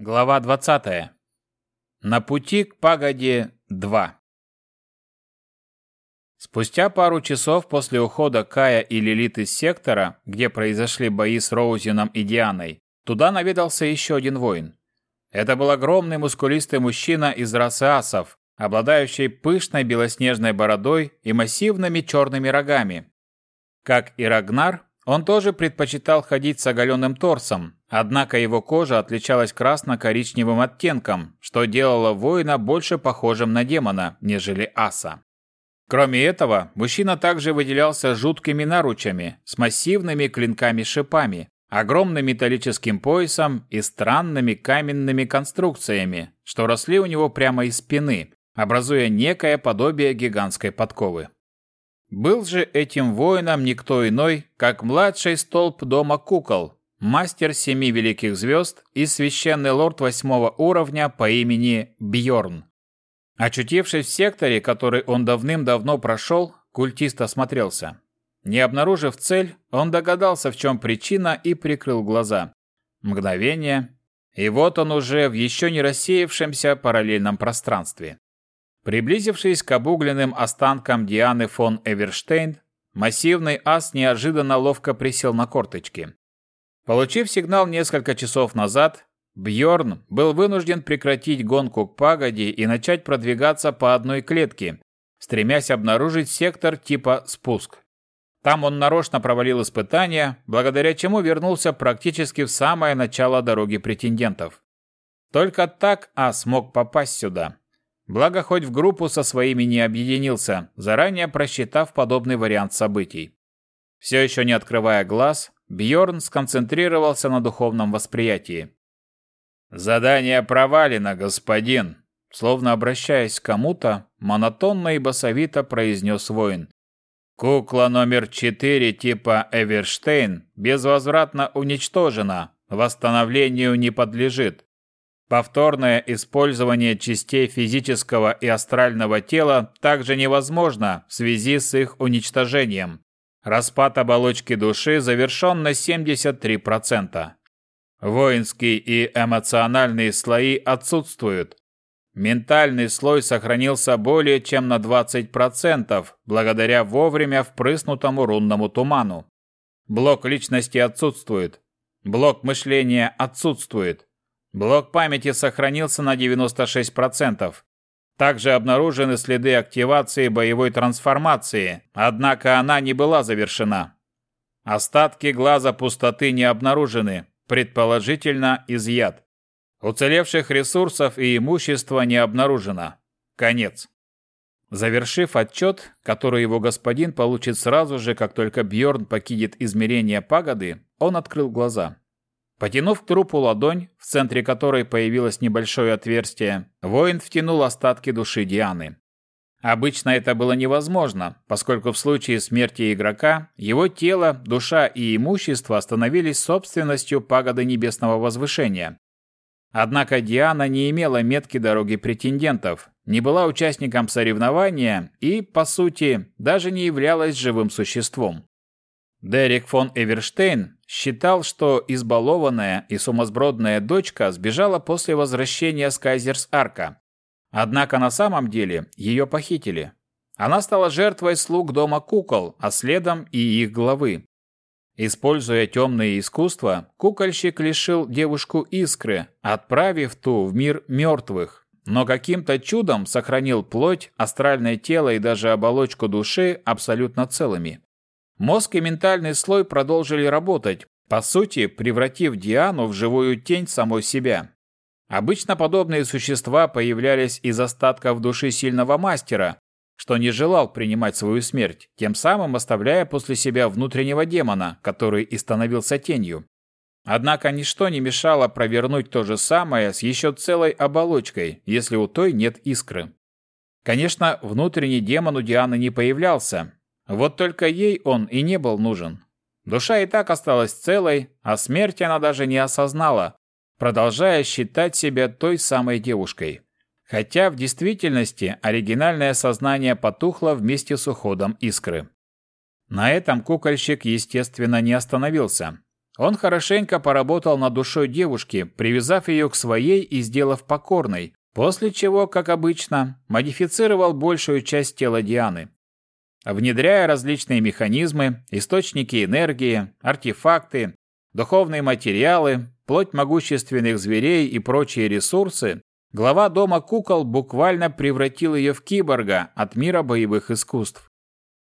Глава 20. На пути к пагоде 2. Спустя пару часов после ухода Кая и Лилит из сектора, где произошли бои с Роузином и Дианой, туда наведался еще один воин. Это был огромный мускулистый мужчина из расы асов, обладающий пышной белоснежной бородой и массивными черными рогами. Как и Рагнар, он тоже предпочитал ходить с оголенным торсом, однако его кожа отличалась красно-коричневым оттенком, что делало воина больше похожим на демона, нежели аса. Кроме этого, мужчина также выделялся жуткими наручами с массивными клинками-шипами, огромным металлическим поясом и странными каменными конструкциями, что росли у него прямо из спины, образуя некое подобие гигантской подковы. Был же этим воином никто иной, как младший столб дома кукол, мастер семи великих звезд и священный лорд восьмого уровня по имени Бьорн. Очутившись в секторе, который он давным-давно прошел, культист осмотрелся. Не обнаружив цель, он догадался, в чем причина, и прикрыл глаза. Мгновение, и вот он уже в еще не рассеявшемся параллельном пространстве. Приблизившись к обугленным останкам Дианы фон Эверштейн, массивный ас неожиданно ловко присел на корточки. Получив сигнал несколько часов назад, Бьорн был вынужден прекратить гонку к пагоде и начать продвигаться по одной клетке, стремясь обнаружить сектор типа «спуск». Там он нарочно провалил испытания, благодаря чему вернулся практически в самое начало дороги претендентов. Только так Ас мог попасть сюда. Благо, хоть в группу со своими не объединился, заранее просчитав подобный вариант событий. Все еще не открывая глаз, Бьорн сконцентрировался на духовном восприятии. «Задание провалено, господин!» Словно обращаясь к кому-то, монотонно и басовито произнес воин. «Кукла номер четыре типа Эверштейн безвозвратно уничтожена, восстановлению не подлежит. Повторное использование частей физического и астрального тела также невозможно в связи с их уничтожением. Распад оболочки души завершен на 73%. Воинские и эмоциональные слои отсутствуют. Ментальный слой сохранился более чем на 20% благодаря вовремя впрыснутому рунному туману. Блок личности отсутствует. Блок мышления отсутствует. Блок памяти сохранился на 96%. Также обнаружены следы активации боевой трансформации, однако она не была завершена. Остатки глаза пустоты не обнаружены, предположительно изъят. Уцелевших ресурсов и имущества не обнаружено. Конец. Завершив отчет, который его господин получит сразу же, как только Бьорн покинет измерение пагоды, он открыл глаза. Потянув к трупу ладонь, в центре которой появилось небольшое отверстие, воин втянул остатки души Дианы. Обычно это было невозможно, поскольку в случае смерти игрока его тело, душа и имущество становились собственностью пагоды небесного возвышения. Однако Диана не имела метки дороги претендентов, не была участником соревнования и, по сути, даже не являлась живым существом. Дерек фон Эверштейн считал, что избалованная и сумасбродная дочка сбежала после возвращения с Кайзерс-Арка. Однако на самом деле ее похитили. Она стала жертвой слуг дома кукол, а следом и их главы. Используя темные искусства, кукольщик лишил девушку искры, отправив ту в мир мертвых, но каким-то чудом сохранил плоть, астральное тело и даже оболочку души абсолютно целыми. Мозг и ментальный слой продолжили работать, по сути, превратив Диану в живую тень самой себя. Обычно подобные существа появлялись из остатков души сильного мастера, что не желал принимать свою смерть, тем самым оставляя после себя внутреннего демона, который и становился тенью. Однако ничто не мешало провернуть то же самое с еще целой оболочкой, если у той нет искры. Конечно, внутренний демон у Дианы не появлялся, вот только ей он и не был нужен. Душа и так осталась целой, а смерть она даже не осознала, продолжая считать себя той самой девушкой. Хотя в действительности оригинальное сознание потухло вместе с уходом искры. На этом кукольщик, естественно, не остановился. Он хорошенько поработал над душой девушки, привязав ее к своей и сделав покорной, после чего, как обычно, модифицировал большую часть тела Дианы. Внедряя различные механизмы, источники энергии, артефакты, духовные материалы, плоть могущественных зверей и прочие ресурсы, глава дома кукол буквально превратил ее в киборга от мира боевых искусств.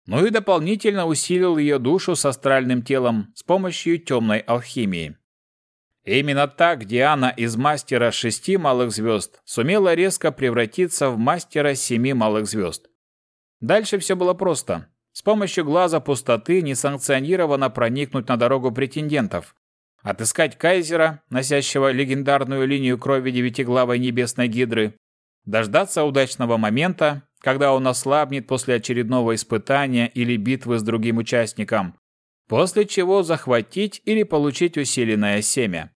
Ну и дополнительно усилил ее душу с астральным телом с помощью темной алхимии. Именно так Диана из мастера шести малых звезд сумела резко превратиться в мастера семи малых звезд. Дальше все было просто. С помощью глаза пустоты несанкционированно проникнуть на дорогу претендентов, отыскать кайзера, носящего легендарную линию крови девятиглавой небесной гидры, дождаться удачного момента, когда он ослабнет после очередного испытания или битвы с другим участником, после чего захватить или получить усиленное семя.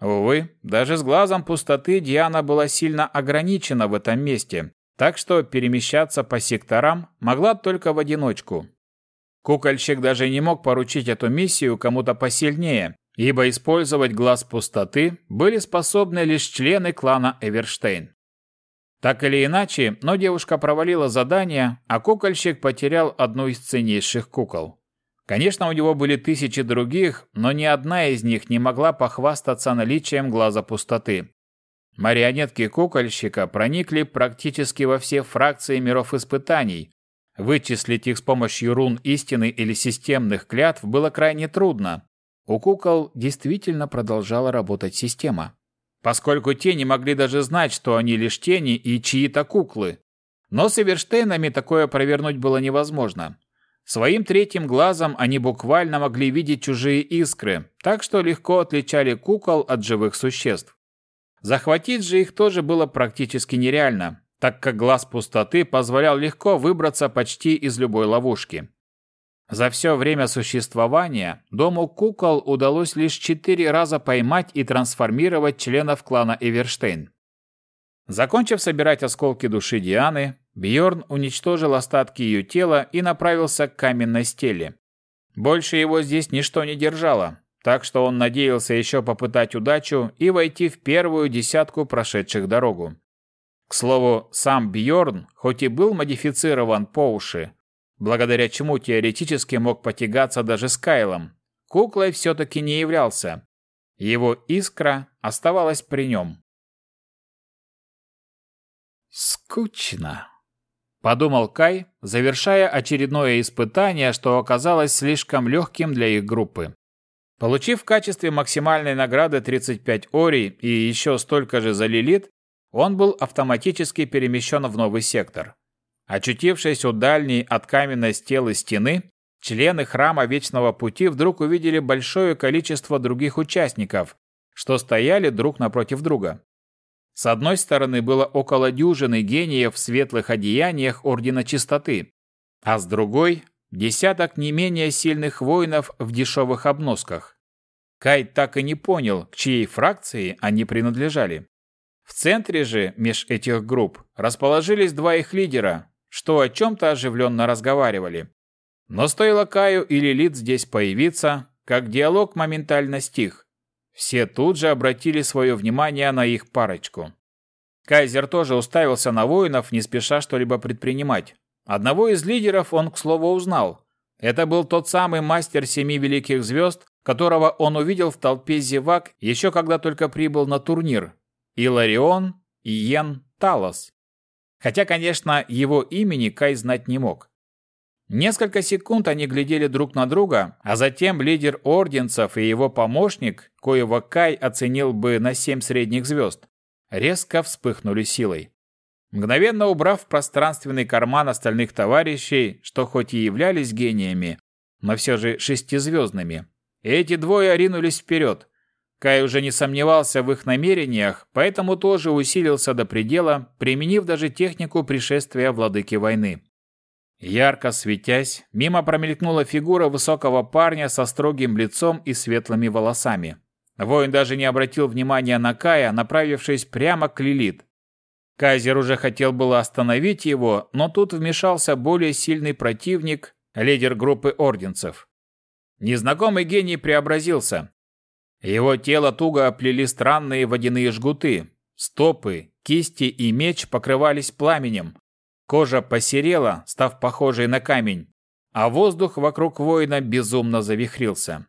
Увы, даже с глазом пустоты Диана была сильно ограничена в этом месте, так что перемещаться по секторам могла только в одиночку. Кукольщик даже не мог поручить эту миссию кому-то посильнее, ибо использовать глаз пустоты были способны лишь члены клана Эверштейн. Так или иначе, но девушка провалила задание, а кукольщик потерял одну из ценнейших кукол. Конечно, у него были тысячи других, но ни одна из них не могла похвастаться наличием глаза пустоты. Марионетки кукольщика проникли практически во все фракции миров испытаний. Вычислить их с помощью рун истины или системных клятв было крайне трудно. У кукол действительно продолжала работать система. Поскольку те не могли даже знать, что они лишь тени и чьи-то куклы. Но с Эверштейнами такое провернуть было невозможно. Своим третьим глазом они буквально могли видеть чужие искры, так что легко отличали кукол от живых существ. Захватить же их тоже было практически нереально, так как глаз пустоты позволял легко выбраться почти из любой ловушки. За все время существования дому кукол удалось лишь четыре раза поймать и трансформировать членов клана Эверштейн. Закончив собирать осколки души Дианы, Бьорн уничтожил остатки ее тела и направился к каменной стеле. Больше его здесь ничто не держало, так что он надеялся еще попытать удачу и войти в первую десятку прошедших дорогу. К слову, сам Бьорн, хоть и был модифицирован по уши, благодаря чему теоретически мог потягаться даже с Кайлом, куклой все-таки не являлся. Его искра оставалась при нем. «Скучно», — подумал Кай, завершая очередное испытание, что оказалось слишком легким для их группы. Получив в качестве максимальной награды 35 ори и еще столько же за Лилит, он был автоматически перемещен в новый сектор. Очутившись у дальней от каменной стелы стены, члены храма Вечного Пути вдруг увидели большое количество других участников, что стояли друг напротив друга. С одной стороны было около дюжины гениев в светлых одеяниях Ордена Чистоты, а с другой десяток не менее сильных воинов в дешевых обносках. Кай так и не понял, к чьей фракции они принадлежали. В центре же, меж этих групп, расположились два их лидера, что о чем-то оживленно разговаривали. Но стоило Каю и Лилит здесь появиться, как диалог моментально стих. Все тут же обратили свое внимание на их парочку. Кайзер тоже уставился на воинов, не спеша что-либо предпринимать. Одного из лидеров он, к слову, узнал. Это был тот самый мастер семи великих звезд, которого он увидел в толпе зевак еще когда только прибыл на турнир. Иларион Иен Талос. Хотя, конечно, его имени Кай знать не мог. Несколько секунд они глядели друг на друга, а затем лидер орденцев и его помощник, коего Кай оценил бы на семь средних звезд, резко вспыхнули силой мгновенно убрав в пространственный карман остальных товарищей, что хоть и являлись гениями, но все же шестизвездными. Эти двое ринулись вперед. Кай уже не сомневался в их намерениях, поэтому тоже усилился до предела, применив даже технику пришествия владыки войны. Ярко светясь, мимо промелькнула фигура высокого парня со строгим лицом и светлыми волосами. Воин даже не обратил внимания на Кая, направившись прямо к Лилит. Кайзер уже хотел было остановить его, но тут вмешался более сильный противник, лидер группы орденцев. Незнакомый гений преобразился. Его тело туго оплели странные водяные жгуты. Стопы, кисти и меч покрывались пламенем. Кожа посерела, став похожей на камень, а воздух вокруг воина безумно завихрился.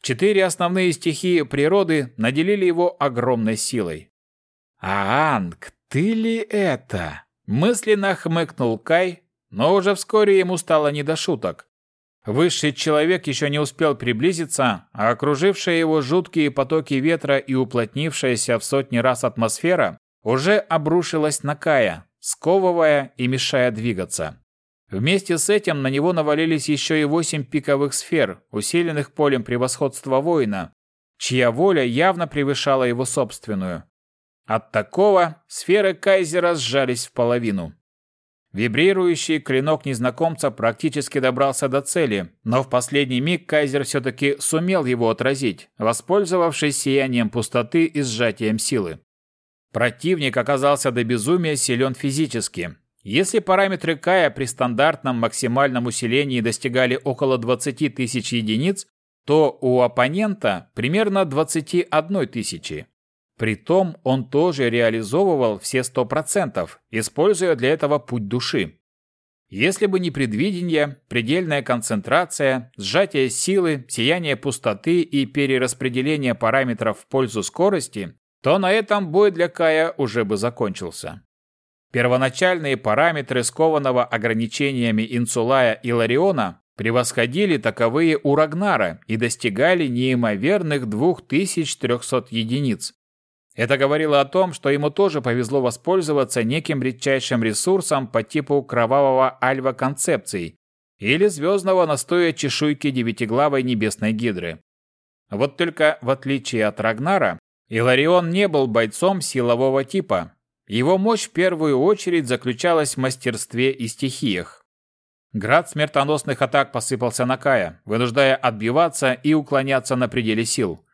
Четыре основные стихии природы наделили его огромной силой. «Аанг, ты ли это?» – мысленно хмыкнул Кай, но уже вскоре ему стало не до шуток. Высший человек еще не успел приблизиться, а окружившие его жуткие потоки ветра и уплотнившаяся в сотни раз атмосфера уже обрушилась на Кая, сковывая и мешая двигаться. Вместе с этим на него навалились еще и восемь пиковых сфер, усиленных полем превосходства воина, чья воля явно превышала его собственную. От такого сферы Кайзера сжались в половину. Вибрирующий клинок незнакомца практически добрался до цели, но в последний миг Кайзер все-таки сумел его отразить, воспользовавшись сиянием пустоты и сжатием силы. Противник оказался до безумия силен физически. Если параметры Кая при стандартном максимальном усилении достигали около 20 тысяч единиц, то у оппонента примерно 21 тысячи. Притом он тоже реализовывал все 100%, используя для этого путь души. Если бы не предвидение, предельная концентрация, сжатие силы, сияние пустоты и перераспределение параметров в пользу скорости, то на этом бой для Кая уже бы закончился. Первоначальные параметры скованного ограничениями Инсулая и Лариона превосходили таковые у Рагнара и достигали неимоверных 2300 единиц. Это говорило о том, что ему тоже повезло воспользоваться неким редчайшим ресурсом по типу кровавого альва концепций или звездного настоя чешуйки девятиглавой небесной гидры. Вот только, в отличие от Рагнара, Иларион не был бойцом силового типа. Его мощь в первую очередь заключалась в мастерстве и стихиях. Град смертоносных атак посыпался на Кая, вынуждая отбиваться и уклоняться на пределе сил.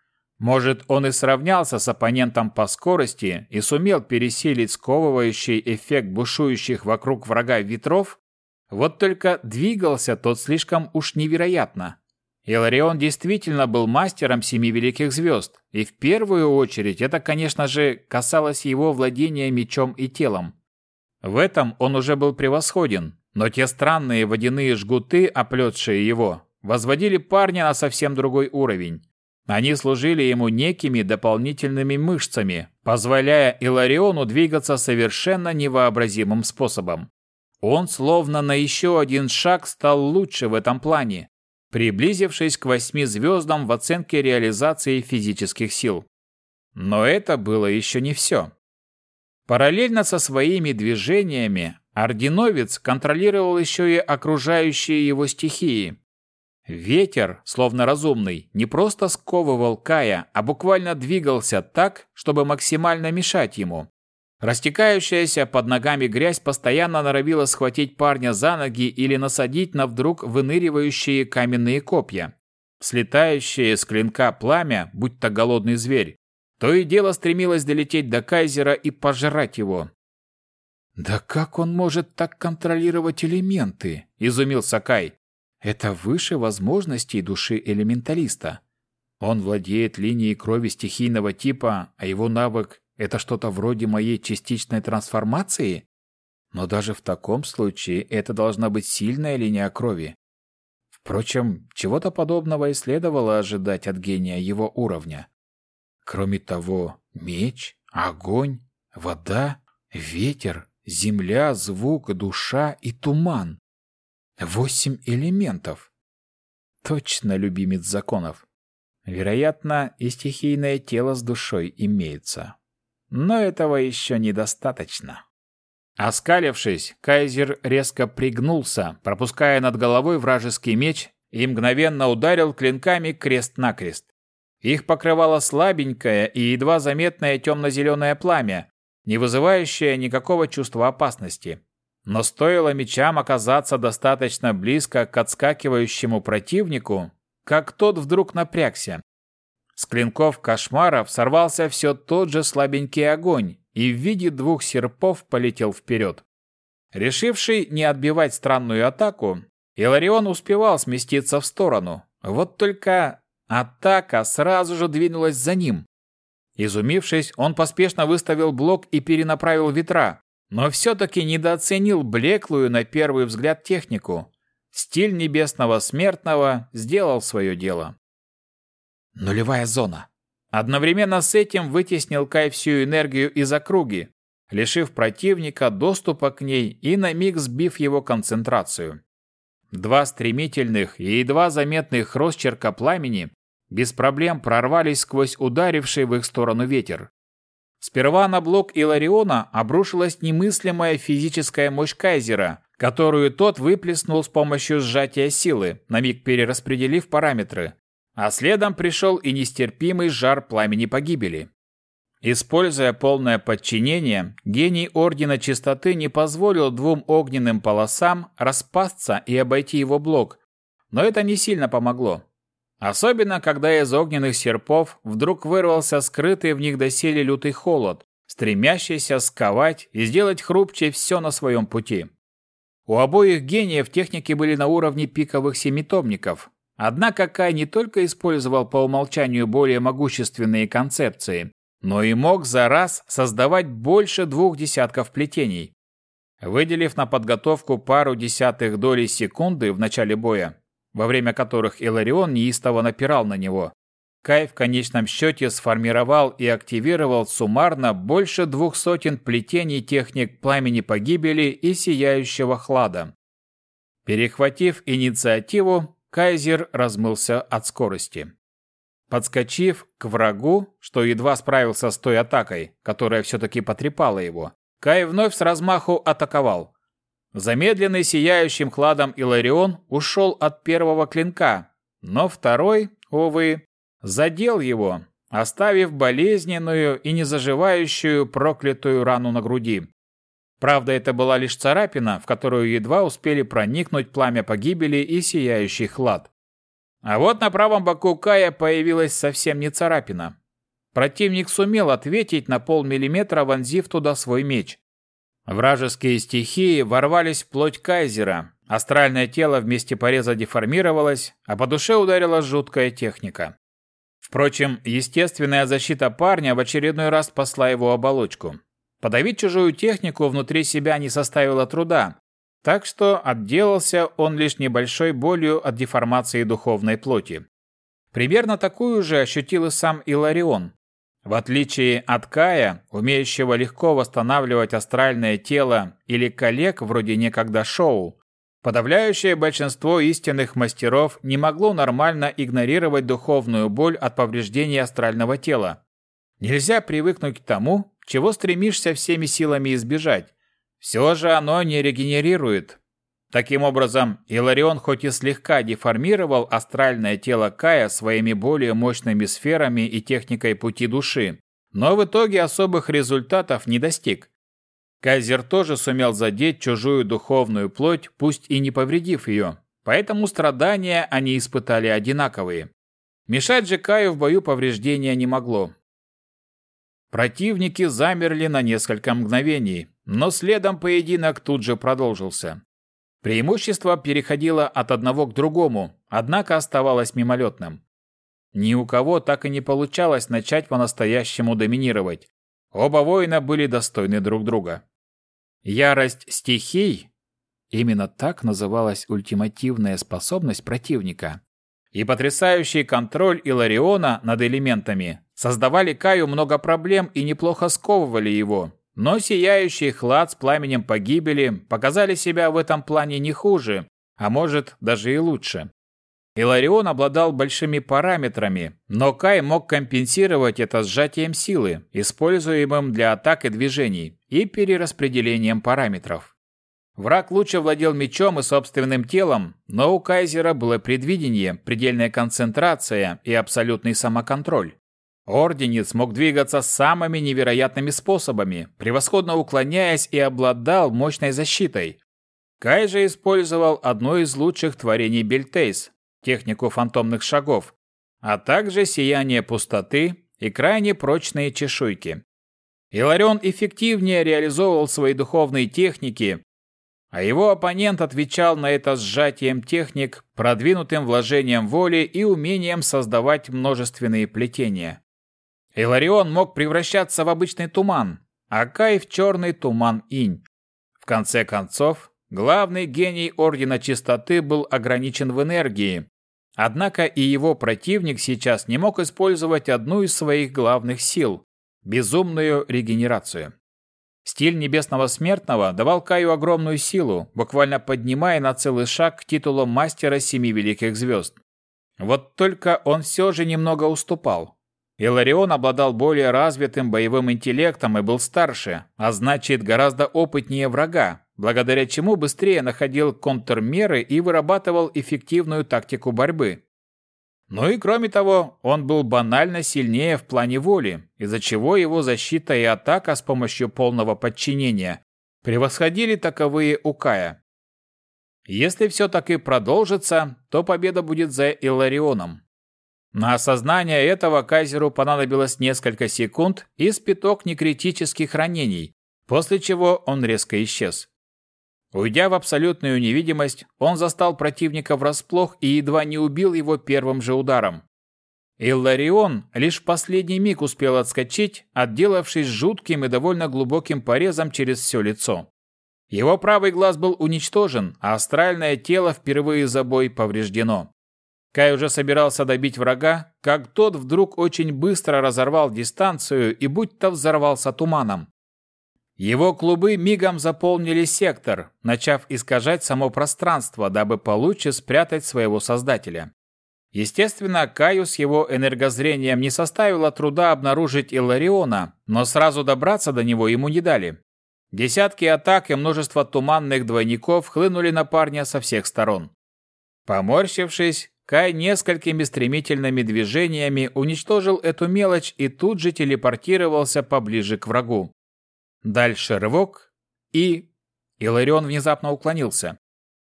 Может, он и сравнялся с оппонентом по скорости и сумел пересилить сковывающий эффект бушующих вокруг врага ветров? Вот только двигался тот слишком уж невероятно. Иларион действительно был мастером семи великих звезд, и в первую очередь это, конечно же, касалось его владения мечом и телом. В этом он уже был превосходен, но те странные водяные жгуты, оплетшие его, возводили парня на совсем другой уровень. Они служили ему некими дополнительными мышцами, позволяя Илариону двигаться совершенно невообразимым способом. Он словно на еще один шаг стал лучше в этом плане, приблизившись к восьми звездам в оценке реализации физических сил. Но это было еще не все. Параллельно со своими движениями орденовец контролировал еще и окружающие его стихии, Ветер, словно разумный, не просто сковывал Кая, а буквально двигался так, чтобы максимально мешать ему. Растекающаяся под ногами грязь постоянно норовила схватить парня за ноги или насадить на вдруг выныривающие каменные копья. Слетающее с клинка пламя, будь то голодный зверь, то и дело стремилось долететь до Кайзера и пожрать его. «Да как он может так контролировать элементы?» – изумился Кай. Это выше возможностей души элементалиста. Он владеет линией крови стихийного типа, а его навык – это что-то вроде моей частичной трансформации? Но даже в таком случае это должна быть сильная линия крови. Впрочем, чего-то подобного и следовало ожидать от гения его уровня. Кроме того, меч, огонь, вода, ветер, земля, звук, душа и туман. Восемь элементов. Точно любимец законов. Вероятно, и стихийное тело с душой имеется. Но этого еще недостаточно. Оскалившись, кайзер резко пригнулся, пропуская над головой вражеский меч и мгновенно ударил клинками крест-накрест. Их покрывало слабенькое и едва заметное темно-зеленое пламя, не вызывающее никакого чувства опасности. Но стоило мечам оказаться достаточно близко к отскакивающему противнику, как тот вдруг напрягся. С клинков кошмаров сорвался все тот же слабенький огонь и в виде двух серпов полетел вперед. Решивший не отбивать странную атаку, Иларион успевал сместиться в сторону. Вот только атака сразу же двинулась за ним. Изумившись, он поспешно выставил блок и перенаправил ветра, но все-таки недооценил блеклую на первый взгляд технику. Стиль небесного смертного сделал свое дело. Нулевая зона. Одновременно с этим вытеснил Кай всю энергию из округи, лишив противника доступа к ней и на миг сбив его концентрацию. Два стремительных и едва заметных росчерка пламени без проблем прорвались сквозь ударивший в их сторону ветер. Сперва на блок Илариона обрушилась немыслимая физическая мощь Кайзера, которую тот выплеснул с помощью сжатия силы, на миг перераспределив параметры, а следом пришел и нестерпимый жар пламени погибели. Используя полное подчинение, гений Ордена Чистоты не позволил двум огненным полосам распасться и обойти его блок, но это не сильно помогло. Особенно, когда из огненных серпов вдруг вырвался скрытый в них доселе лютый холод, стремящийся сковать и сделать хрупче все на своем пути. У обоих гениев техники были на уровне пиковых семитомников, однако Кай не только использовал по умолчанию более могущественные концепции, но и мог за раз создавать больше двух десятков плетений. Выделив на подготовку пару десятых долей секунды в начале боя, во время которых Иларион неистово напирал на него, Кай в конечном счете сформировал и активировал суммарно больше двух сотен плетений техник пламени погибели и сияющего хлада. Перехватив инициативу, Кайзер размылся от скорости. Подскочив к врагу, что едва справился с той атакой, которая все-таки потрепала его, Кай вновь с размаху атаковал. Замедленный сияющим хладом Иларион ушел от первого клинка, но второй, увы, задел его, оставив болезненную и незаживающую проклятую рану на груди. Правда, это была лишь царапина, в которую едва успели проникнуть пламя погибели и сияющий хлад. А вот на правом боку Кая появилась совсем не царапина. Противник сумел ответить на полмиллиметра, вонзив туда свой меч. Вражеские стихии ворвались в плоть Кайзера, астральное тело вместе пореза деформировалось, а по душе ударила жуткая техника. Впрочем, естественная защита парня в очередной раз спасла его оболочку. Подавить чужую технику внутри себя не составило труда, так что отделался он лишь небольшой болью от деформации духовной плоти. Примерно такую же ощутил и сам Иларион. В отличие от Кая, умеющего легко восстанавливать астральное тело, или коллег вроде некогда Шоу, подавляющее большинство истинных мастеров не могло нормально игнорировать духовную боль от повреждения астрального тела. Нельзя привыкнуть к тому, чего стремишься всеми силами избежать, все же оно не регенерирует. Таким образом, Иларион хоть и слегка деформировал астральное тело Кая своими более мощными сферами и техникой пути души, но в итоге особых результатов не достиг. Кайзер тоже сумел задеть чужую духовную плоть, пусть и не повредив ее, поэтому страдания они испытали одинаковые. Мешать же Каю в бою повреждения не могло. Противники замерли на несколько мгновений, но следом поединок тут же продолжился. Преимущество переходило от одного к другому, однако оставалось мимолетным. Ни у кого так и не получалось начать по-настоящему доминировать. Оба воина были достойны друг друга. Ярость стихий – именно так называлась ультимативная способность противника. И потрясающий контроль Илариона над элементами создавали Каю много проблем и неплохо сковывали его, но сияющий хлад с пламенем погибели показали себя в этом плане не хуже, а может даже и лучше. Иларион обладал большими параметрами, но Кай мог компенсировать это сжатием силы, используемым для атак и движений, и перераспределением параметров. Враг лучше владел мечом и собственным телом, но у Кайзера было предвидение, предельная концентрация и абсолютный самоконтроль. Орденец мог двигаться самыми невероятными способами, превосходно уклоняясь и обладал мощной защитой. Кай же использовал одно из лучших творений Бельтейс – технику фантомных шагов, а также сияние пустоты и крайне прочные чешуйки. Иларион эффективнее реализовывал свои духовные техники, а его оппонент отвечал на это сжатием техник, продвинутым вложением воли и умением создавать множественные плетения. Иларион мог превращаться в обычный туман, а Кай в черный туман-инь. В конце концов, главный гений Ордена Чистоты был ограничен в энергии, однако и его противник сейчас не мог использовать одну из своих главных сил – безумную регенерацию. Стиль Небесного Смертного давал Каю огромную силу, буквально поднимая на целый шаг к титулу Мастера Семи Великих Звезд. Вот только он все же немного уступал. Иларион обладал более развитым боевым интеллектом и был старше, а значит гораздо опытнее врага, благодаря чему быстрее находил контрмеры и вырабатывал эффективную тактику борьбы. Ну и кроме того, он был банально сильнее в плане воли, из-за чего его защита и атака с помощью полного подчинения превосходили таковые у Кая. Если все так и продолжится, то победа будет за Илларионом. На осознание этого Кайзеру понадобилось несколько секунд и спиток некритических ранений, после чего он резко исчез. Уйдя в абсолютную невидимость, он застал противника врасплох и едва не убил его первым же ударом. Илларион лишь в последний миг успел отскочить, отделавшись жутким и довольно глубоким порезом через все лицо. Его правый глаз был уничтожен, а астральное тело впервые за бой повреждено. Кай уже собирался добить врага, как тот вдруг очень быстро разорвал дистанцию и будто взорвался туманом. Его клубы мигом заполнили сектор, начав искажать само пространство, дабы получше спрятать своего создателя. Естественно, Каю с его энергозрением не составило труда обнаружить Илариона, но сразу добраться до него ему не дали. Десятки атак и множество туманных двойников хлынули на парня со всех сторон. Поморщившись, Кай несколькими стремительными движениями уничтожил эту мелочь и тут же телепортировался поближе к врагу. Дальше рывок и... Иларион внезапно уклонился.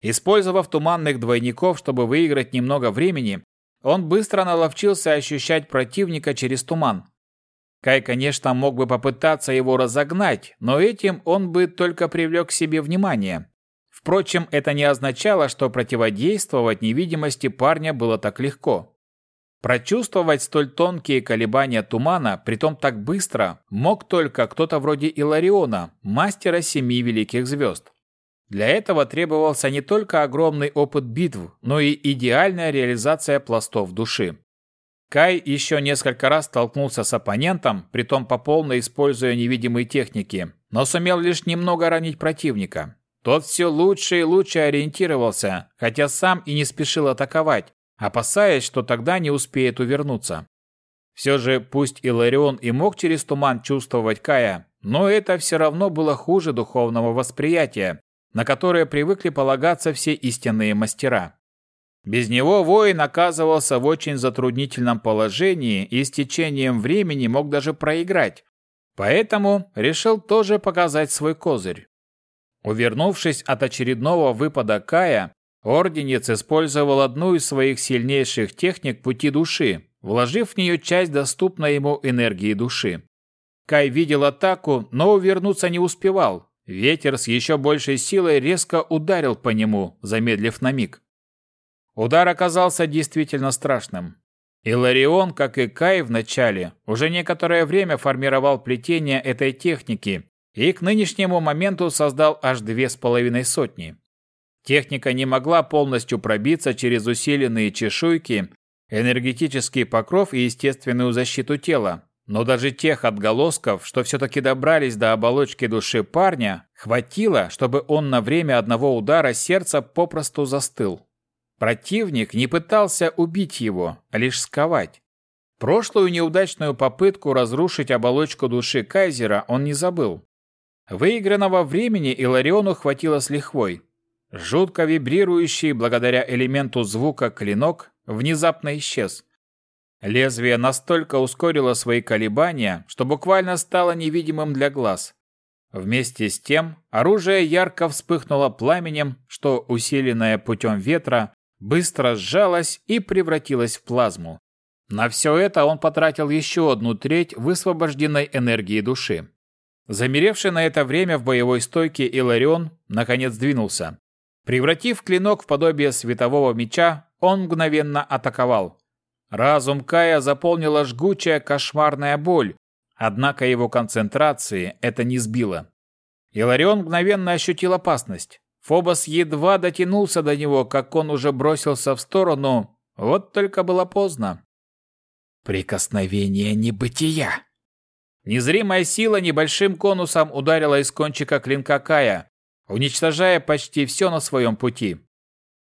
Использовав туманных двойников, чтобы выиграть немного времени, он быстро наловчился ощущать противника через туман. Кай, конечно, мог бы попытаться его разогнать, но этим он бы только привлек к себе внимание. Впрочем, это не означало, что противодействовать невидимости парня было так легко. Прочувствовать столь тонкие колебания тумана, притом так быстро, мог только кто-то вроде Илариона, мастера семи великих звезд. Для этого требовался не только огромный опыт битв, но и идеальная реализация пластов души. Кай еще несколько раз столкнулся с оппонентом, притом по полной используя невидимые техники, но сумел лишь немного ранить противника. Тот все лучше и лучше ориентировался, хотя сам и не спешил атаковать, опасаясь, что тогда не успеет увернуться. Все же, пусть Иларион и мог через туман чувствовать Кая, но это все равно было хуже духовного восприятия, на которое привыкли полагаться все истинные мастера. Без него воин оказывался в очень затруднительном положении и с течением времени мог даже проиграть, поэтому решил тоже показать свой козырь. Увернувшись от очередного выпада Кая, Орденец использовал одну из своих сильнейших техник пути души, вложив в нее часть доступной ему энергии души. Кай видел атаку, но увернуться не успевал. Ветер с еще большей силой резко ударил по нему, замедлив на миг. Удар оказался действительно страшным. Иларион, как и Кай в начале, уже некоторое время формировал плетение этой техники и к нынешнему моменту создал аж две с половиной сотни. Техника не могла полностью пробиться через усиленные чешуйки, энергетический покров и естественную защиту тела. Но даже тех отголосков, что все-таки добрались до оболочки души парня, хватило, чтобы он на время одного удара сердца попросту застыл. Противник не пытался убить его, а лишь сковать. Прошлую неудачную попытку разрушить оболочку души Кайзера он не забыл. Выигранного времени Илариону хватило с лихвой, Жутко вибрирующий благодаря элементу звука клинок внезапно исчез. Лезвие настолько ускорило свои колебания, что буквально стало невидимым для глаз. Вместе с тем оружие ярко вспыхнуло пламенем, что, усиленное путем ветра, быстро сжалось и превратилось в плазму. На все это он потратил еще одну треть высвобожденной энергии души. Замеревший на это время в боевой стойке Иларион наконец двинулся. Превратив клинок в подобие светового меча, он мгновенно атаковал. Разум Кая заполнила жгучая кошмарная боль, однако его концентрации это не сбило. Иларион мгновенно ощутил опасность. Фобос едва дотянулся до него, как он уже бросился в сторону, вот только было поздно. Прикосновение небытия. Незримая сила небольшим конусом ударила из кончика клинка Кая, уничтожая почти все на своем пути.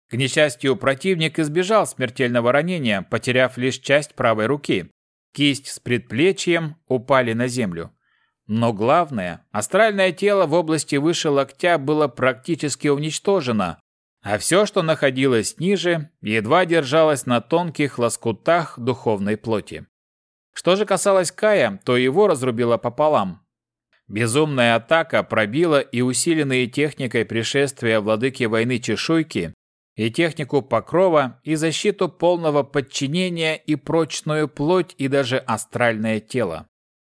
К несчастью, противник избежал смертельного ранения, потеряв лишь часть правой руки. Кисть с предплечьем упали на землю. Но главное, астральное тело в области выше локтя было практически уничтожено, а все, что находилось ниже, едва держалось на тонких лоскутах духовной плоти. Что же касалось Кая, то его разрубило пополам. Безумная атака пробила и усиленные техникой пришествия владыки войны чешуйки, и технику покрова, и защиту полного подчинения, и прочную плоть, и даже астральное тело.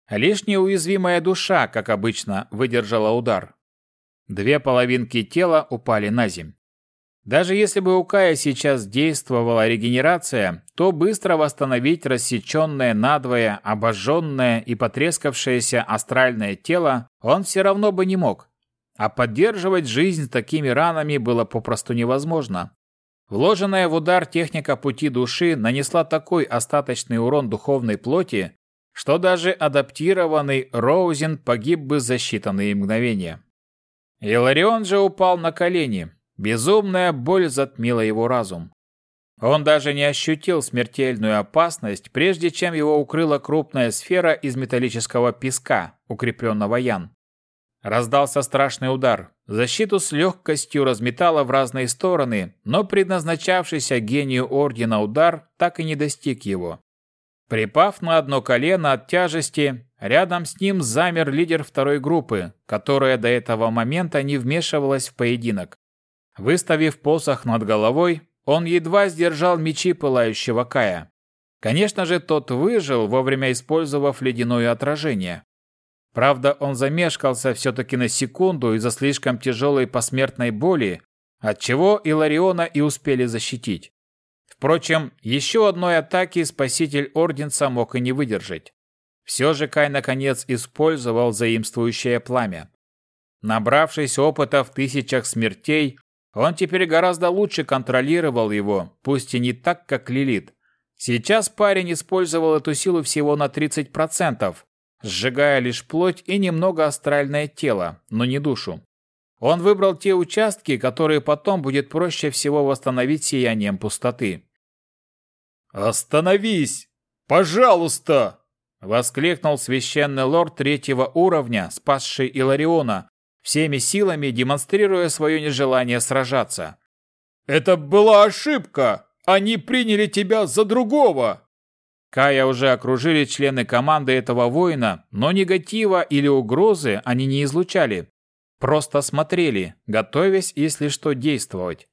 Лишь неуязвимая душа, как обычно, выдержала удар. Две половинки тела упали на земь. Даже если бы у Кая сейчас действовала регенерация, то быстро восстановить рассеченное надвое, обожженное и потрескавшееся астральное тело он все равно бы не мог. А поддерживать жизнь такими ранами было попросту невозможно. Вложенная в удар техника пути души нанесла такой остаточный урон духовной плоти, что даже адаптированный Роузен погиб бы за считанные мгновения. Иларион же упал на колени. Безумная боль затмила его разум. Он даже не ощутил смертельную опасность, прежде чем его укрыла крупная сфера из металлического песка, укрепленного ян. Раздался страшный удар. Защиту с легкостью разметало в разные стороны, но предназначавшийся гению Ордена удар так и не достиг его. Припав на одно колено от тяжести, рядом с ним замер лидер второй группы, которая до этого момента не вмешивалась в поединок. Выставив посох над головой, он едва сдержал мечи пылающего Кая. Конечно же, тот выжил, вовремя использовав ледяное отражение. Правда, он замешкался все-таки на секунду из-за слишком тяжелой посмертной боли, отчего Илариона и успели защитить. Впрочем, еще одной атаки спаситель Орденца мог и не выдержать. Все же Кай наконец использовал заимствующее пламя. Набравшись опыта в тысячах смертей, он теперь гораздо лучше контролировал его, пусть и не так, как Лилит. Сейчас парень использовал эту силу всего на 30%, сжигая лишь плоть и немного астральное тело, но не душу. Он выбрал те участки, которые потом будет проще всего восстановить сиянием пустоты. «Остановись! Пожалуйста!» — воскликнул священный лорд третьего уровня, спасший Илариона, всеми силами демонстрируя свое нежелание сражаться. «Это была ошибка! Они приняли тебя за другого!» Кая уже окружили члены команды этого воина, но негатива или угрозы они не излучали. Просто смотрели, готовясь, если что, действовать.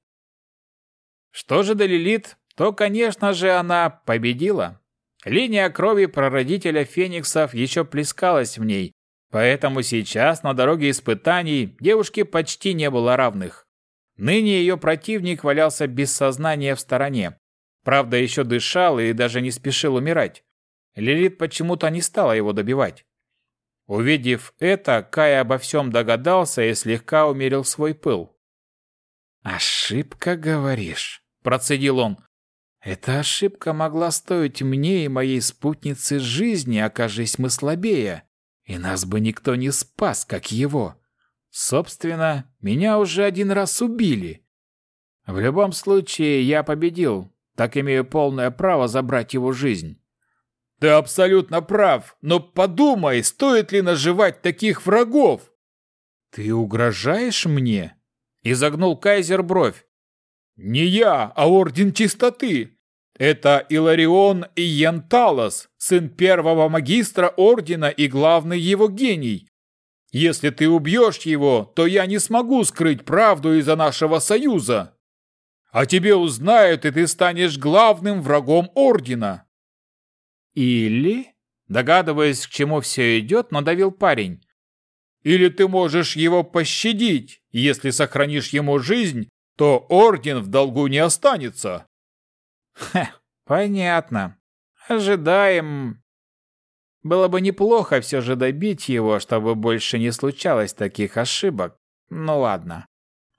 Что же до Лилит, то, конечно же, она победила. Линия крови прародителя фениксов еще плескалась в ней, поэтому сейчас на дороге испытаний девушке почти не было равных. Ныне ее противник валялся без сознания в стороне. Правда, еще дышал и даже не спешил умирать. Лилит почему-то не стала его добивать. Увидев это, Кай обо всем догадался и слегка умерил свой пыл. «Ошибка, говоришь?» – процедил он. Эта ошибка могла стоить мне и моей спутнице жизни, окажись мы слабее, и нас бы никто не спас, как его. Собственно, меня уже один раз убили. В любом случае, я победил, так имею полное право забрать его жизнь. Ты абсолютно прав, но подумай, стоит ли наживать таких врагов? Ты угрожаешь мне? Изогнул Кайзер бровь. Не я, а Орден Чистоты. Это Иларион Иенталос, сын первого магистра Ордена и главный его гений. Если ты убьешь его, то я не смогу скрыть правду из-за нашего союза. А тебе узнают, и ты станешь главным врагом Ордена. Или, догадываясь, к чему все идет, надавил парень. Или ты можешь его пощадить, если сохранишь ему жизнь, то орден в долгу не останется. Хе, понятно. Ожидаем. Было бы неплохо все же добить его, чтобы больше не случалось таких ошибок. Ну ладно.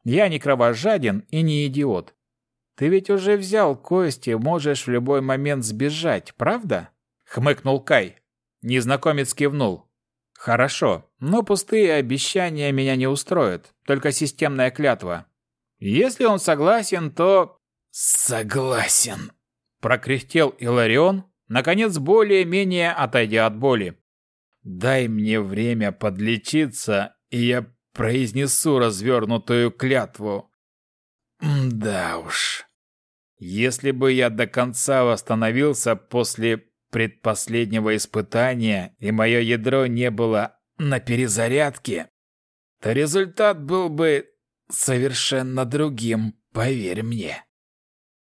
Я не кровожаден и не идиот. Ты ведь уже взял кости, можешь в любой момент сбежать, правда? Хмыкнул Кай. Незнакомец кивнул. Хорошо, но пустые обещания меня не устроят, только системная клятва. Если он согласен, то... Согласен, прокряхтел Иларион, наконец более-менее отойдя от боли. Дай мне время подлечиться, и я произнесу развернутую клятву. Да уж. Если бы я до конца восстановился после предпоследнего испытания и мое ядро не было на перезарядке, то результат был бы совершенно другим, поверь мне.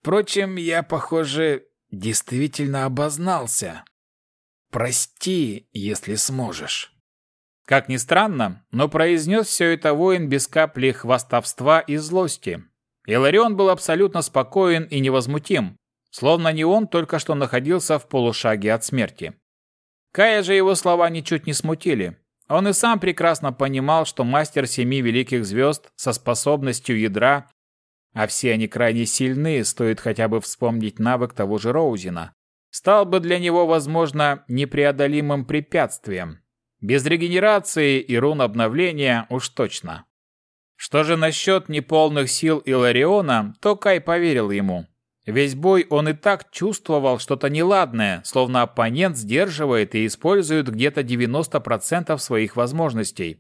Впрочем, я, похоже, действительно обознался. Прости, если сможешь. Как ни странно, но произнес все это воин без капли хвастовства и злости. Иларион был абсолютно спокоен и невозмутим, словно не он только что находился в полушаге от смерти. Кая же его слова ничуть не смутили. Он и сам прекрасно понимал, что мастер семи великих звезд со способностью ядра, а все они крайне сильны, стоит хотя бы вспомнить навык того же Роузина, стал бы для него, возможно, непреодолимым препятствием. Без регенерации и рун обновления уж точно. Что же насчет неполных сил Илариона, то Кай поверил ему. Весь бой он и так чувствовал что-то неладное, словно оппонент сдерживает и использует где-то 90% своих возможностей.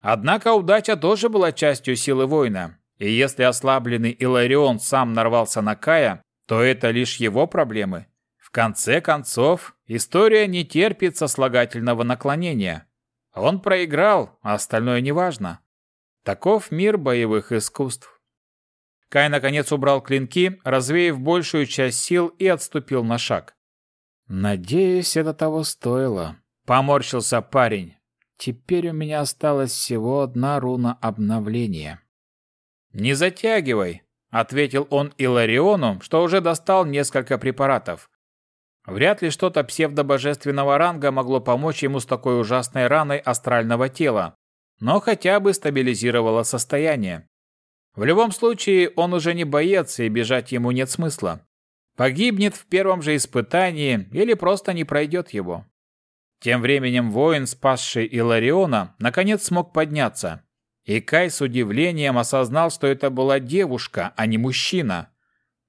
Однако удача тоже была частью силы воина, и если ослабленный Иларион сам нарвался на Кая, то это лишь его проблемы конце концов, история не терпит сослагательного наклонения. Он проиграл, а остальное неважно. Таков мир боевых искусств. Кай наконец убрал клинки, развеяв большую часть сил и отступил на шаг. «Надеюсь, это того стоило», — поморщился парень. «Теперь у меня осталась всего одна руна обновления». «Не затягивай», — ответил он Илариону, что уже достал несколько препаратов. Вряд ли что-то псевдобожественного ранга могло помочь ему с такой ужасной раной астрального тела, но хотя бы стабилизировало состояние. В любом случае, он уже не боец, и бежать ему нет смысла. Погибнет в первом же испытании или просто не пройдет его. Тем временем воин, спасший Илариона, наконец смог подняться. И Кай с удивлением осознал, что это была девушка, а не мужчина.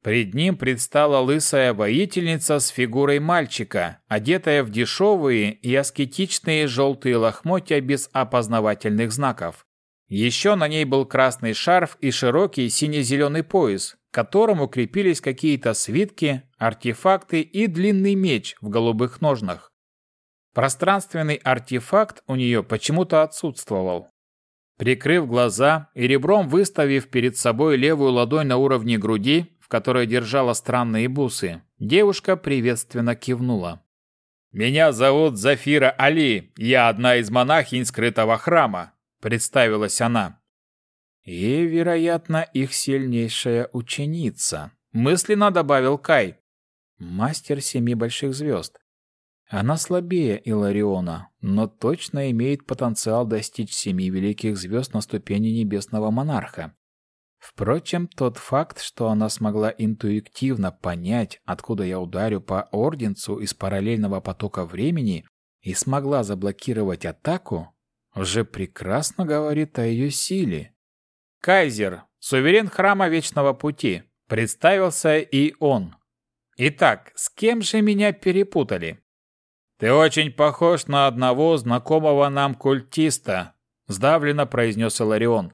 Пред ним предстала лысая воительница с фигурой мальчика, одетая в дешевые и аскетичные желтые лохмотья без опознавательных знаков. Еще на ней был красный шарф и широкий сине-зеленый пояс, к которому крепились какие-то свитки, артефакты и длинный меч в голубых ножнах. Пространственный артефакт у нее почему-то отсутствовал. Прикрыв глаза и ребром выставив перед собой левую ладонь на уровне груди, в которой держала странные бусы, девушка приветственно кивнула. «Меня зовут Зафира Али, я одна из монахинь скрытого храма», — представилась она. «И, вероятно, их сильнейшая ученица», — мысленно добавил Кай. «Мастер семи больших звезд. Она слабее Илариона, но точно имеет потенциал достичь семи великих звезд на ступени небесного монарха. Впрочем, тот факт, что она смогла интуитивно понять, откуда я ударю по Орденцу из параллельного потока времени и смогла заблокировать атаку, уже прекрасно говорит о ее силе. «Кайзер, суверен Храма Вечного Пути», — представился и он. «Итак, с кем же меня перепутали?» «Ты очень похож на одного знакомого нам культиста», — сдавленно произнес Иларион.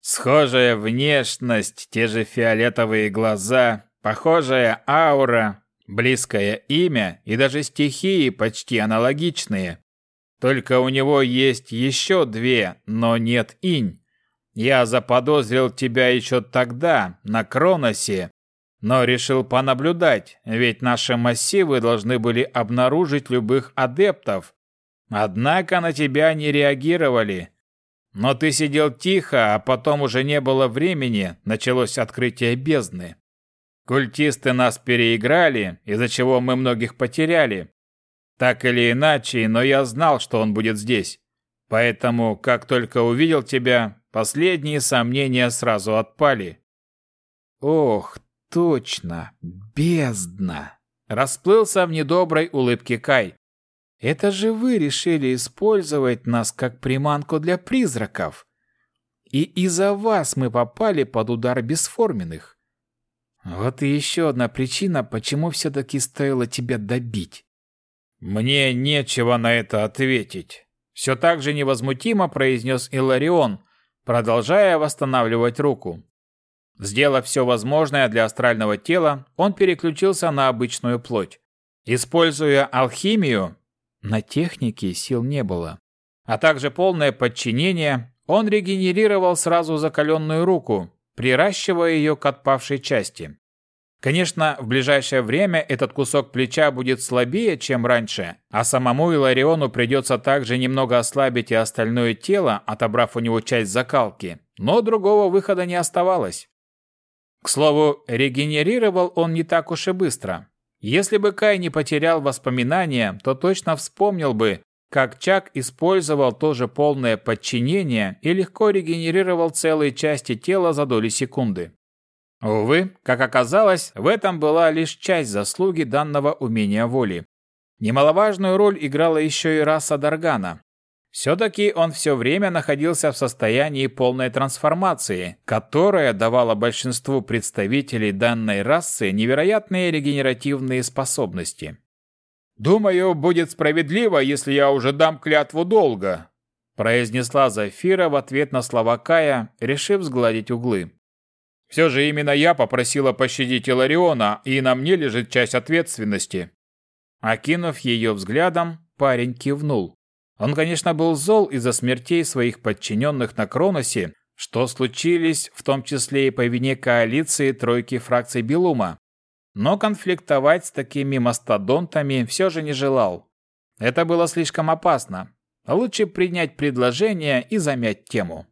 Схожая внешность, те же фиолетовые глаза, похожая аура, близкое имя и даже стихии почти аналогичные. Только у него есть еще две, но нет инь. Я заподозрил тебя еще тогда, на Кроносе, но решил понаблюдать, ведь наши массивы должны были обнаружить любых адептов. Однако на тебя не реагировали. Но ты сидел тихо, а потом уже не было времени, началось открытие бездны. Культисты нас переиграли, из-за чего мы многих потеряли. Так или иначе, но я знал, что он будет здесь. Поэтому, как только увидел тебя, последние сомнения сразу отпали. Ох, точно, бездна. Расплылся в недоброй улыбке Кай. Это же вы решили использовать нас как приманку для призраков. И из-за вас мы попали под удар бесформенных. Вот и еще одна причина, почему все-таки стоило тебя добить. Мне нечего на это ответить. Все так же невозмутимо произнес Иларион, продолжая восстанавливать руку. Сделав все возможное для астрального тела, он переключился на обычную плоть. Используя алхимию, на технике сил не было, а также полное подчинение, он регенерировал сразу закаленную руку, приращивая ее к отпавшей части. Конечно, в ближайшее время этот кусок плеча будет слабее, чем раньше, а самому Илариону придется также немного ослабить и остальное тело, отобрав у него часть закалки, но другого выхода не оставалось. К слову, регенерировал он не так уж и быстро. Если бы Кай не потерял воспоминания, то точно вспомнил бы, как Чак использовал тоже полное подчинение и легко регенерировал целые части тела за доли секунды. Увы, как оказалось, в этом была лишь часть заслуги данного умения воли. Немаловажную роль играла еще и раса Даргана. Все-таки он все время находился в состоянии полной трансформации, которая давала большинству представителей данной расы невероятные регенеративные способности. «Думаю, будет справедливо, если я уже дам клятву долга», произнесла Зафира в ответ на слова Кая, решив сгладить углы. «Все же именно я попросила пощадить Илариона, и на мне лежит часть ответственности». Окинув ее взглядом, парень кивнул. Он, конечно, был зол из-за смертей своих подчиненных на Кроносе, что случились в том числе и по вине коалиции тройки фракций Белума. Но конфликтовать с такими мастодонтами все же не желал. Это было слишком опасно. Лучше принять предложение и замять тему.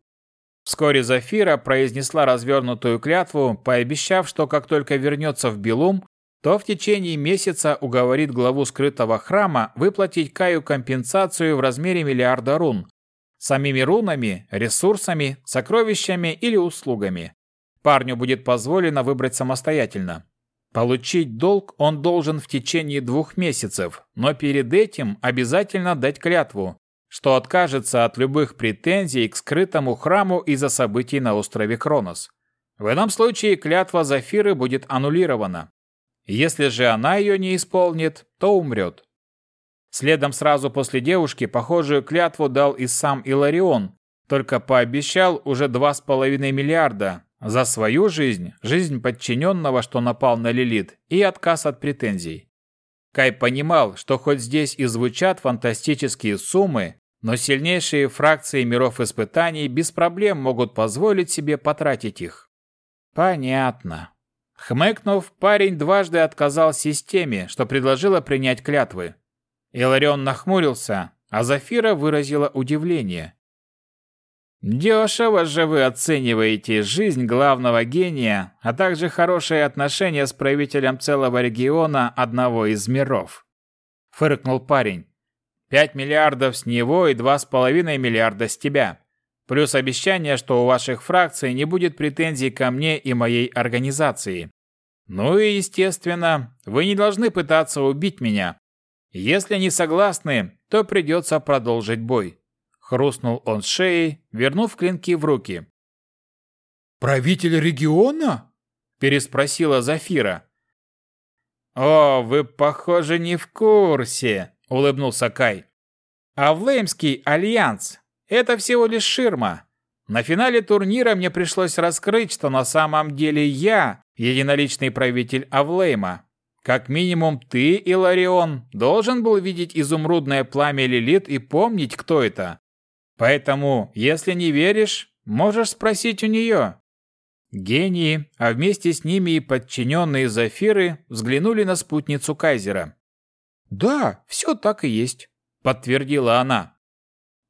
Вскоре Зафира произнесла развернутую клятву, пообещав, что как только вернется в Белум, то в течение месяца уговорит главу скрытого храма выплатить Каю компенсацию в размере миллиарда рун. Самими рунами, ресурсами, сокровищами или услугами. Парню будет позволено выбрать самостоятельно. Получить долг он должен в течение двух месяцев, но перед этим обязательно дать клятву, что откажется от любых претензий к скрытому храму из-за событий на острове Кронос. В этом случае клятва Зафиры будет аннулирована. Если же она ее не исполнит, то умрет. Следом сразу после девушки похожую клятву дал и сам Иларион, только пообещал уже 2,5 миллиарда за свою жизнь, жизнь подчиненного, что напал на Лилит, и отказ от претензий. Кай понимал, что хоть здесь и звучат фантастические суммы, но сильнейшие фракции миров испытаний без проблем могут позволить себе потратить их. Понятно. Хмыкнув, парень дважды отказал системе, что предложила принять клятвы. Иларион нахмурился, а Зафира выразила удивление. «Дешево же вы оцениваете жизнь главного гения, а также хорошие отношения с правителем целого региона одного из миров», — фыркнул парень. «Пять миллиардов с него и два с половиной миллиарда с тебя. Плюс обещание, что у ваших фракций не будет претензий ко мне и моей организации. Ну и, естественно, вы не должны пытаться убить меня. Если не согласны, то придется продолжить бой. Хрустнул он с шеей, вернув клинки в руки. «Правитель региона?» – переспросила Зафира. «О, вы, похоже, не в курсе», – улыбнулся Кай. «Авлеймский альянс – это всего лишь ширма. На финале турнира мне пришлось раскрыть, что на самом деле я единоличный правитель Авлейма. Как минимум ты, Иларион, должен был видеть изумрудное пламя Лилит и помнить, кто это. Поэтому, если не веришь, можешь спросить у нее. Гении, а вместе с ними и подчиненные Зафиры взглянули на спутницу Кайзера. «Да, все так и есть», подтвердила она.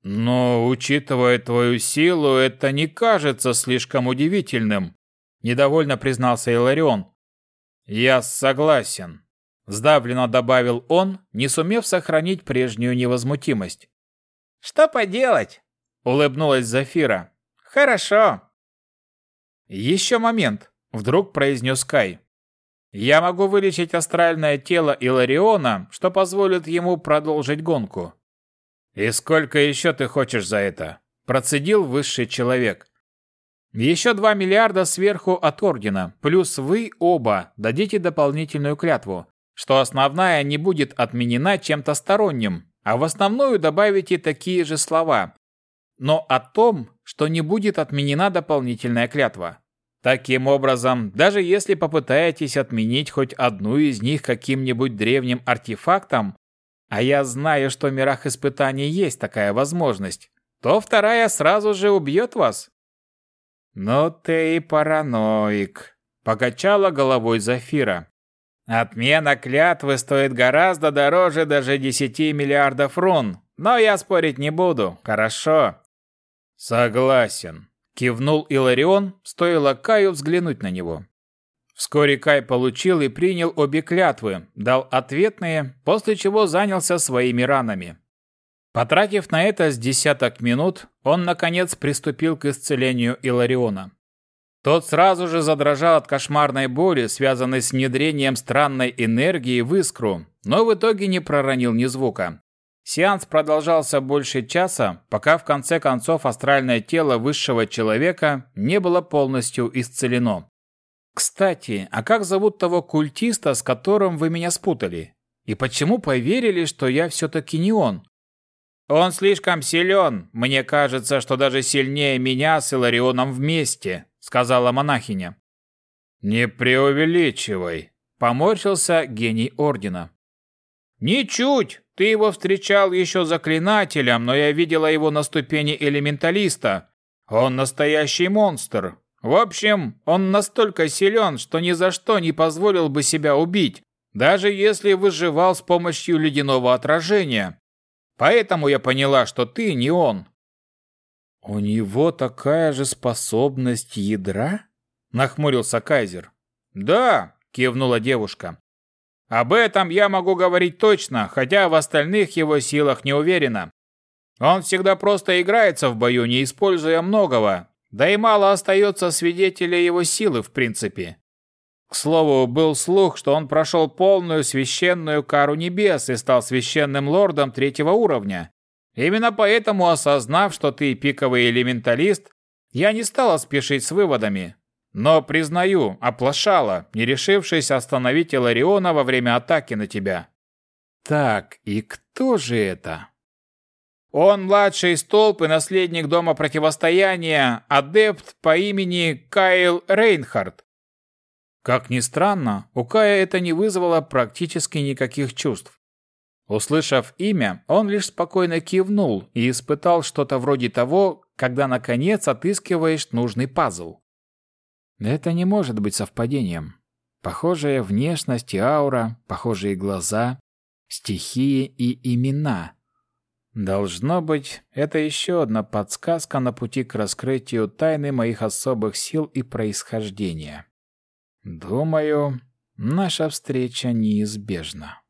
Но, учитывая твою силу, это не кажется слишком удивительным, недовольно признался Иларион. Я согласен, сдавленно добавил он, не сумев сохранить прежнюю невозмутимость. Что поделать? улыбнулась Зафира. Хорошо. Еще момент, вдруг произнес Кай. Я могу вылечить астральное тело Илариона, что позволит ему продолжить гонку. И сколько еще ты хочешь за это? Процедил высший человек. Еще два миллиарда сверху от Ордена, плюс вы оба дадите дополнительную клятву, что основная не будет отменена чем-то сторонним, а в основную добавите такие же слова, но о том, что не будет отменена дополнительная клятва. Таким образом, даже если попытаетесь отменить хоть одну из них каким-нибудь древним артефактом, а я знаю, что в мирах испытаний есть такая возможность, то вторая сразу же убьет вас. «Ну ты и параноик», — покачала головой Зафира. «Отмена клятвы стоит гораздо дороже даже 10 миллиардов рун, но я спорить не буду, хорошо?» «Согласен», Кивнул Иларион, стоило Каю взглянуть на него. Вскоре Кай получил и принял обе клятвы, дал ответные, после чего занялся своими ранами. Потратив на это с десяток минут, он, наконец, приступил к исцелению Илариона. Тот сразу же задрожал от кошмарной боли, связанной с внедрением странной энергии в искру, но в итоге не проронил ни звука. Сеанс продолжался больше часа, пока в конце концов астральное тело высшего человека не было полностью исцелено. Кстати, а как зовут того культиста, с которым вы меня спутали? И почему поверили, что я все-таки не он? Он слишком силен. Мне кажется, что даже сильнее меня с Иларионом вместе, сказала монахиня. Не преувеличивай, поморщился гений ордена. Ничуть! Ты его встречал еще заклинателем, но я видела его на ступени элементалиста. Он настоящий монстр. В общем, он настолько силен, что ни за что не позволил бы себя убить, даже если выживал с помощью ледяного отражения. Поэтому я поняла, что ты не он. У него такая же способность ядра? Нахмурился Кайзер. Да, кивнула девушка. Об этом я могу говорить точно, хотя в остальных его силах не уверена. Он всегда просто играется в бою, не используя многого, да и мало остается свидетелей его силы в принципе. К слову, был слух, что он прошел полную священную кару небес и стал священным лордом третьего уровня. Именно поэтому, осознав, что ты пиковый элементалист, я не стала спешить с выводами. Но, признаю, оплошала, не решившись остановить Илариона во время атаки на тебя. Так, и кто же это? Он младший столб и наследник Дома Противостояния, адепт по имени Кайл Рейнхард. Как ни странно, у Кая это не вызвало практически никаких чувств. Услышав имя, он лишь спокойно кивнул и испытал что-то вроде того, когда наконец отыскиваешь нужный пазл. Это не может быть совпадением. Похожая внешность и аура, похожие глаза, стихии и имена. Должно быть, это еще одна подсказка на пути к раскрытию тайны моих особых сил и происхождения. Думаю, наша встреча неизбежна.